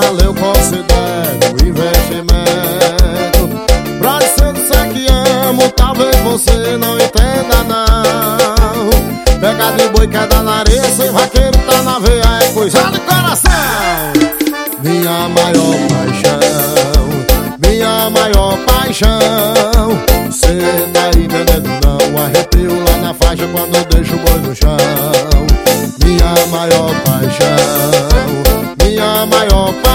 rala eu considero investimento. Pra se eu que amo, talvez você não entenda não. Pega de boi que é da sem vaqueiro tá na veia, é coisa de coração. Minha maior paixão, minha maior paixão. Cê tá aí vendendo não, arrepio lá na faixa quando eu deixo o boi no chão. Minha maior paixão, minha maior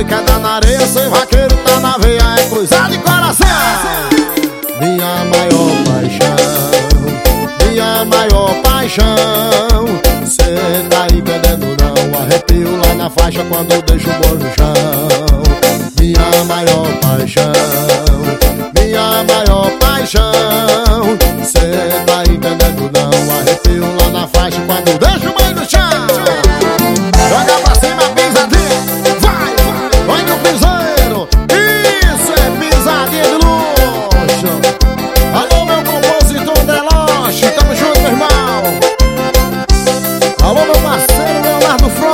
Pega de boi que é na areia Sem vaqueiro tá na veia É cruzado de coração. Minha maior paixão Minha maior paixão. Cê tá entendendo não? Arrepio lá na faixa quando eu deixo o boi no chão. Minha maior paixão Ricardo front.